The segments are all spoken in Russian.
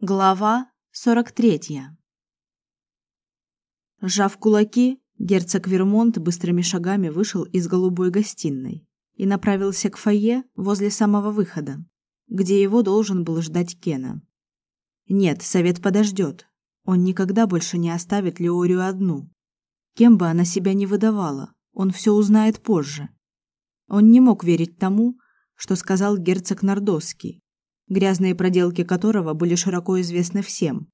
Глава 43. Сжав кулаки, герцог Вермонт быстрыми шагами вышел из голубой гостиной и направился к фойе возле самого выхода, где его должен был ждать Кена. Нет, совет подождет. Он никогда больше не оставит Леорию одну. Кем бы она себя ни выдавала, он все узнает позже. Он не мог верить тому, что сказал герцог Нордосский, грязные проделки которого были широко известны всем.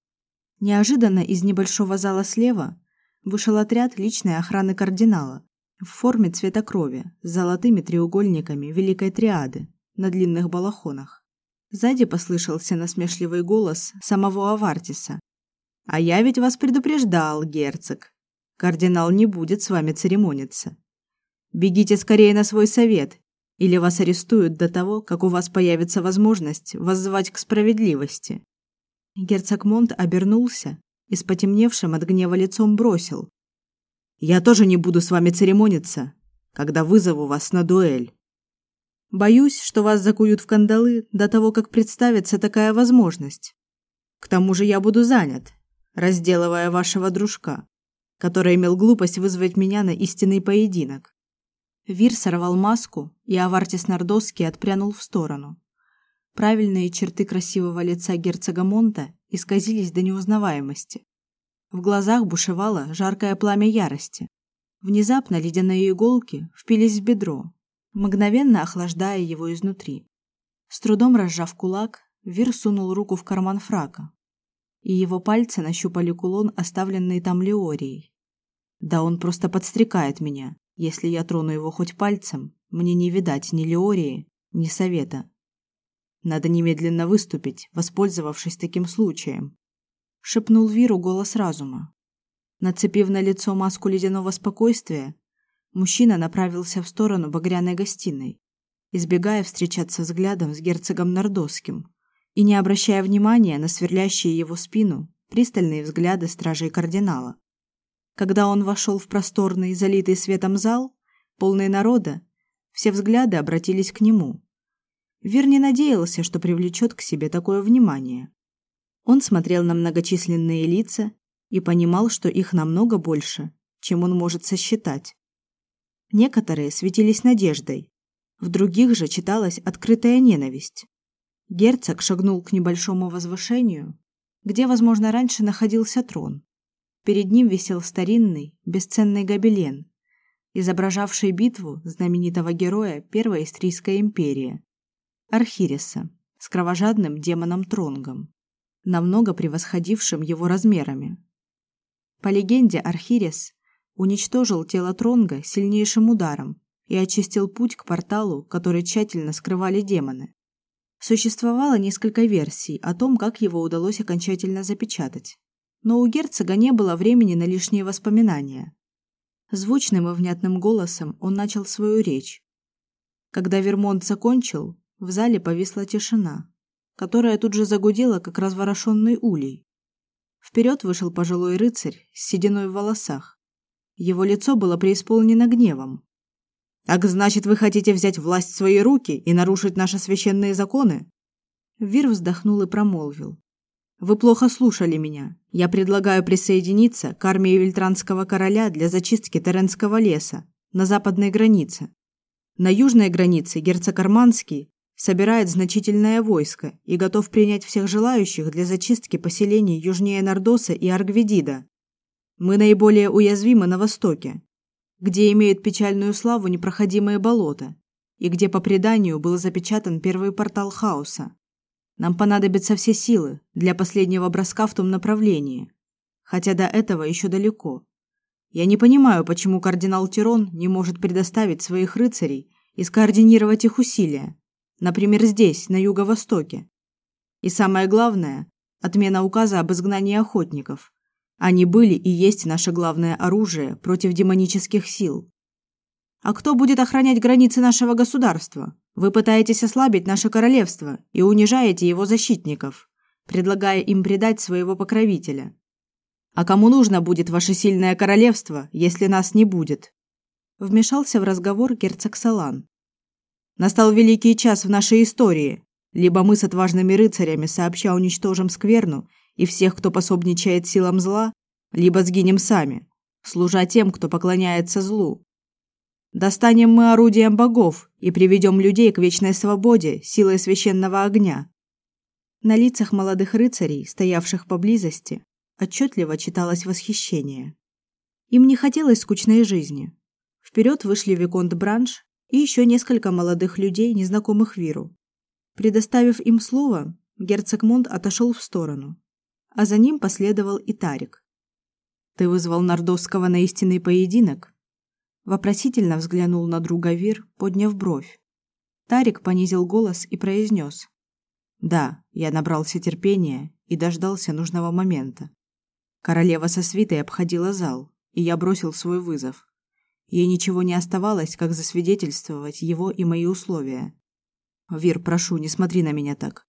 Неожиданно из небольшого зала слева вышел отряд личной охраны кардинала в форме цвета крови с золотыми треугольниками Великой Триады на длинных балахонах. Сзади послышался насмешливый голос самого Авартиса. «А я ведь вас предупреждал, герцог. Кардинал не будет с вами церемониться. Бегите скорее на свой совет или вас арестуют до того, как у вас появится возможность воззвать к справедливости. Герцог Монт обернулся и с потемневшим от гнева лицом бросил: "Я тоже не буду с вами церемониться, когда вызову вас на дуэль. Боюсь, что вас закуют в кандалы до того, как представится такая возможность. К тому же я буду занят, разделывая вашего дружка, который имел глупость вызвать меня на истинный поединок. Вир сорвал маску, и Авартис Нордосский отпрянул в сторону. Правильные черты красивого лица герцога Монта исказились до неузнаваемости. В глазах бушевало жаркое пламя ярости. Внезапно ледяные иголки впились в бедро, мгновенно охлаждая его изнутри. С трудом разжав кулак, Вир сунул руку в карман фрака, и его пальцы нащупали кулон, оставленный там Леорией. Да он просто подстрекает меня. Если я трону его хоть пальцем, мне не видать ни Леории, ни совета. Надо немедленно выступить, воспользовавшись таким случаем, шепнул Виру голос разума. Нацепив на лицо маску ледяного спокойствия, мужчина направился в сторону багряной гостиной, избегая встречаться взглядом с герцогом Нордосским и не обращая внимания на сверлящие его спину пристальные взгляды стражей кардинала. Когда он вошел в просторный, залитый светом зал, полный народа, все взгляды обратились к нему. Вир не надеялся, что привлечет к себе такое внимание. Он смотрел на многочисленные лица и понимал, что их намного больше, чем он может сосчитать. Некоторые светились надеждой, в других же читалась открытая ненависть. Герцог шагнул к небольшому возвышению, где, возможно, раньше находился трон. Перед ним висел старинный, бесценный гобелен, изображавший битву знаменитого героя Первой Истрийской империи Архириса с кровожадным демоном Тронгом, намного превосходившим его размерами. По легенде, Архирис уничтожил тело Тронга сильнейшим ударом и очистил путь к порталу, который тщательно скрывали демоны. Существовало несколько версий о том, как его удалось окончательно запечатать но у герцога не было времени на лишние воспоминания. Звучным и внятным голосом он начал свою речь. Когда Вермонт закончил, в зале повисла тишина, которая тут же загудела, как разворошенный улей. Вперед вышел пожилой рыцарь с сединой в волосах. Его лицо было преисполнено гневом. Так значит, вы хотите взять власть в свои руки и нарушить наши священные законы? Вир вздохнул и промолвил: вы плохо слушали меня. Я предлагаю присоединиться к армии Вильтранского короля для зачистки Теренского леса на западной границе. На южной границе герцог Арманский собирает значительное войско и готов принять всех желающих для зачистки поселений южнее Нордоса и Аргведида. Мы наиболее уязвимы на востоке, где имеют печальную славу непроходимые болота и где по преданию был запечатан первый портал хаоса. Нам понадобятся все силы для последнего броска в том направлении, хотя до этого еще далеко. Я не понимаю, почему кардинал Тирон не может предоставить своих рыцарей и скоординировать их усилия, например, здесь, на юго-востоке. И самое главное отмена указа об изгнании охотников. Они были и есть наше главное оружие против демонических сил. А кто будет охранять границы нашего государства? Вы пытаетесь ослабить наше королевство и унижаете его защитников, предлагая им предать своего покровителя. А кому нужно будет ваше сильное королевство, если нас не будет? Вмешался в разговор герцог Салан. Настал великий час в нашей истории, Либо мы с отважными рыцарями сообща уничтожим скверну и всех, кто пособничает силам зла, либо сгинем сами, служа тем, кто поклоняется злу. Достанем мы орудием богов и приведем людей к вечной свободе силой священного огня. На лицах молодых рыцарей, стоявших поблизости, отчетливо читалось восхищение. Им не хотелось скучной жизни. Вперед вышли виконт Бранш и еще несколько молодых людей, незнакомых Виру. Предоставив им слово, герцог Монт отошел в сторону, а за ним последовал и Тарик. Ты вызвал Нордовского на истинный поединок? Вопросительно взглянул на друга Вир, подняв бровь. Тарик понизил голос и произнес: "Да, я набрался терпения и дождался нужного момента. Королева со свитой обходила зал, и я бросил свой вызов. Ей ничего не оставалось, как засвидетельствовать его и мои условия. Вир, прошу, не смотри на меня так.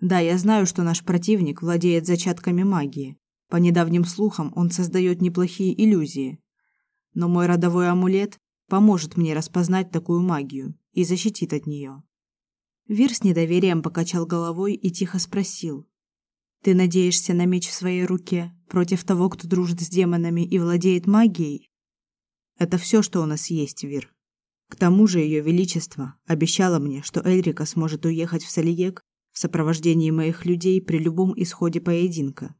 Да, я знаю, что наш противник владеет зачатками магии. По недавним слухам, он создает неплохие иллюзии. Но мой родовой амулет поможет мне распознать такую магию и защитит от нее. Вир с недоверием покачал головой и тихо спросил: "Ты надеешься на меч в своей руке против того, кто дружит с демонами и владеет магией?" "Это все, что у нас есть, Вир. К тому же ее величество обещало мне, что Эльрика сможет уехать в Салиек в сопровождении моих людей при любом исходе поединка.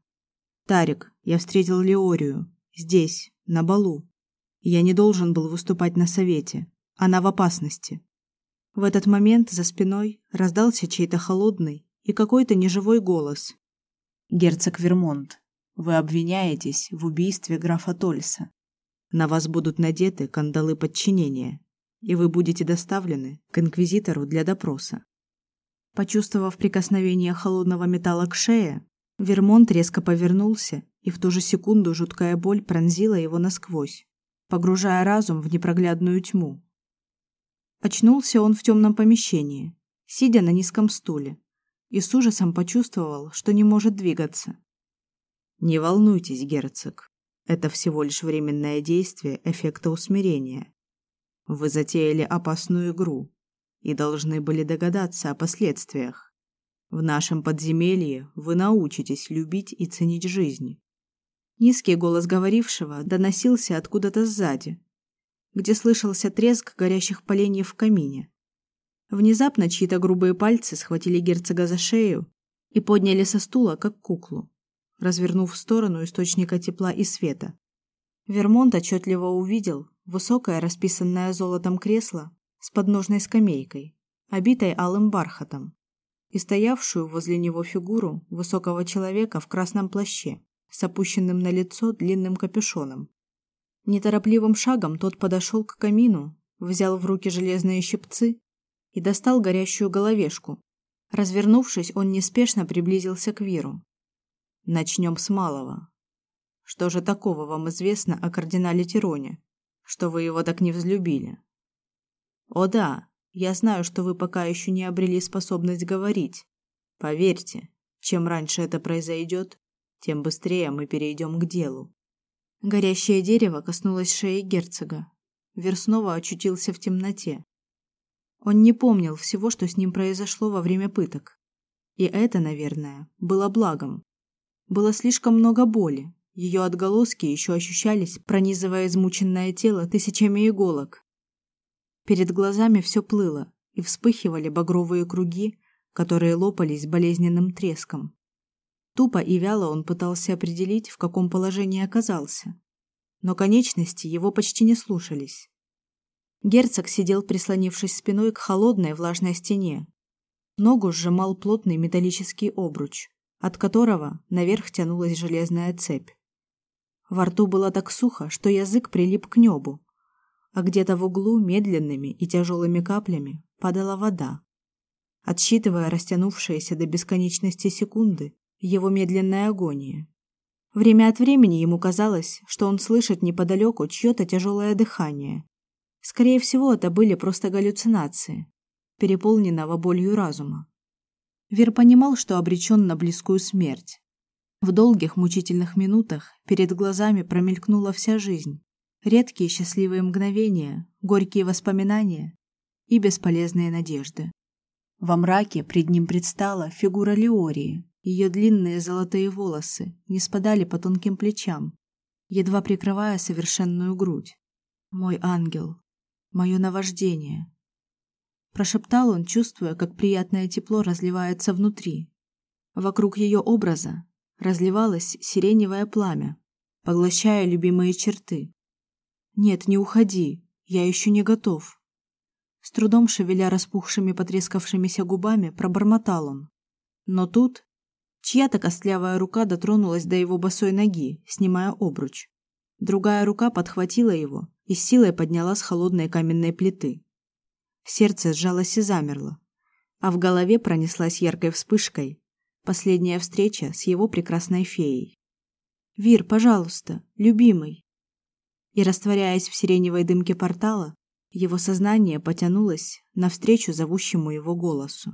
Тарик, я встретил Леорию здесь, на балу. Я не должен был выступать на совете. Она в опасности. В этот момент за спиной раздался чей-то холодный и какой-то неживой голос. Герцог Вермонт, вы обвиняетесь в убийстве графа Тольса. На вас будут надеты кандалы подчинения и вы будете доставлены к инквизитору для допроса. Почувствовав прикосновение холодного металла к шее, Вермонт резко повернулся, и в ту же секунду жуткая боль пронзила его насквозь, погружая разум в непроглядную тьму. Очнулся он в темном помещении, сидя на низком стуле, и с ужасом почувствовал, что не может двигаться. Не волнуйтесь, герцог. Это всего лишь временное действие эффекта усмирения. Вы затеяли опасную игру и должны были догадаться о последствиях. В нашем подземелье вы научитесь любить и ценить жизнь. Низкий голос говорившего доносился откуда-то сзади, где слышался треск горящих поленьев в камине. Внезапно чьи-то грубые пальцы схватили герцога за шею и подняли со стула, как куклу, развернув в сторону источника тепла и света. Вермонт отчетливо увидел, Высокое, расписанное золотом кресло с подножной скамейкой, обитой алым бархатом, и стоявшую возле него фигуру высокого человека в красном плаще с опущенным на лицо длинным капюшоном. Неторопливым шагом тот подошел к камину, взял в руки железные щипцы и достал горящую головешку. Развернувшись, он неспешно приблизился к Виру. Начнем с малого. Что же такого вам известно о кардинале Тироне? что вы его так не взлюбили. О да, я знаю, что вы пока еще не обрели способность говорить. Поверьте, чем раньше это произойдет, тем быстрее мы перейдем к делу. Горящее дерево коснулось шеи герцога. Вер снова очутился в темноте. Он не помнил всего, что с ним произошло во время пыток. И это, наверное, было благом. Было слишком много боли, ее отголоски еще ощущались, пронизывая измученное тело тысячами иголок. Перед глазами все плыло, и вспыхивали багровые круги, которые лопались болезненным треском. Тупо и вяло он пытался определить, в каком положении оказался, но конечности его почти не слушались. Герцог сидел, прислонившись спиной к холодной влажной стене. Ногу сжимал плотный металлический обруч, от которого наверх тянулась железная цепь. Во рту было так сухо, что язык прилип к небу, а где-то в углу медленными и тяжелыми каплями падала вода. Отсчитывая растянувшиеся до бесконечности секунды, его медленная агония. Время от времени ему казалось, что он слышит неподалеку чье-то тяжелое дыхание. Скорее всего, это были просто галлюцинации, переполненного болью разума. Вер понимал, что обречен на близкую смерть, в долгих мучительных минутах перед глазами промелькнула вся жизнь. Редкие счастливые мгновения, горькие воспоминания и бесполезные надежды. Во мраке пред ним предстала фигура Леории. Ее длинные золотые волосы не спадали по тонким плечам, едва прикрывая совершенную грудь. Мой ангел, мое наваждение, прошептал он, чувствуя, как приятное тепло разливается внутри. Вокруг ее образа разливалось сиреневое пламя, поглощая любимые черты. Нет, не уходи, я еще не готов. С трудом шевеля распухшими потрескавшимися губами, пробормотал он. Но тут чья-то костлявая рука дотронулась до его босой ноги, снимая обруч. Другая рука подхватила его и с силой подняла с холодной каменной плиты. Сердце сжалось и замерло, а в голове пронеслась яркой вспышкой последняя встреча с его прекрасной феей. Вир, пожалуйста, любимый. И растворяясь в сиреневой дымке портала, его сознание потянулось навстречу зовущему его голосу.